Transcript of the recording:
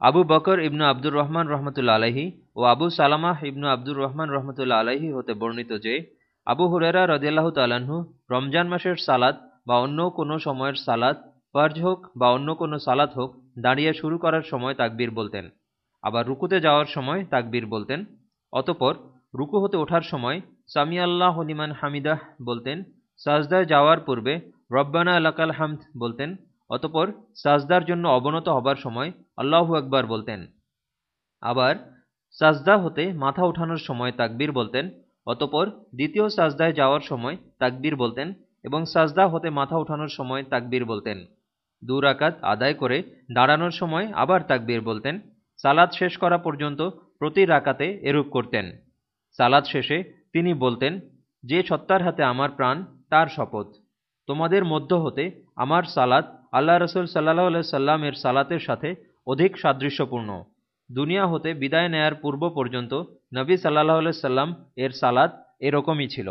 আবু বকর ইবনু আব্দুর রহমান রহমতুল্লা আলহি ও আবু সালামাহ ইবনু আব্দুর রহমান রহমতুল্লা আলহি হতে বর্ণিত যে, আবু হুরেরা রদিয়াল্লাহ তাল্লাহ্ন রমজান মাসের সালাদ বা অন্য কোনো সময়ের সালাদ ফার্জ হোক বা অন্য কোনো সালাত হোক দাঁড়িয়ে শুরু করার সময় তাকবীর বলতেন। আবার রুকুতে যাওয়ার সময় তাকবীর বলতেন। অতপর রুকু হতে ওঠার সময় সামি আল্লাহ হলিমান হামিদাহ বলতেন। সাজদায় যাওয়ার পূর্বে রব্বানা আলাকাল হামদ বলতেন। অতপর সাজদার জন্য অবনত হবার সময় আল্লাহু আকবার বলতেন। আবার সাজদা হতে মাথা ওঠানোর সময় তাকবীর বলতেন, অতপর দ্বিতীয় সাজদায় যাওয়ার সময় তাকবীর বলতেন এবং সাজদা হতে মাথা ওঠানোর সময় তাকবীর বলতেন। দু রাকাত আদায় করে দাঁড়ানোর সময় আবার তাকবীর বলতেন। সালাদ শেষ করা পর্যন্ত প্রতি রাকাতে এরূপ করতেন। সালাদ শেষে তিনি বলতেন, যে সত্তার হাতে আমার প্রাণ, তার শপথ। তোমাদের মধ্য হতে আমার সালাত আল্লাহ রসুল সাল্লাহ সাল্লামের সালাতের সাথে অধিক সাদৃশ্যপূর্ণ। দুনিয়া হতে বিদায় নেয়ার পূর্ব পর্যন্ত নবী সাল্লাহ সাল্লাম এর সালাদ এরকমই ছিল।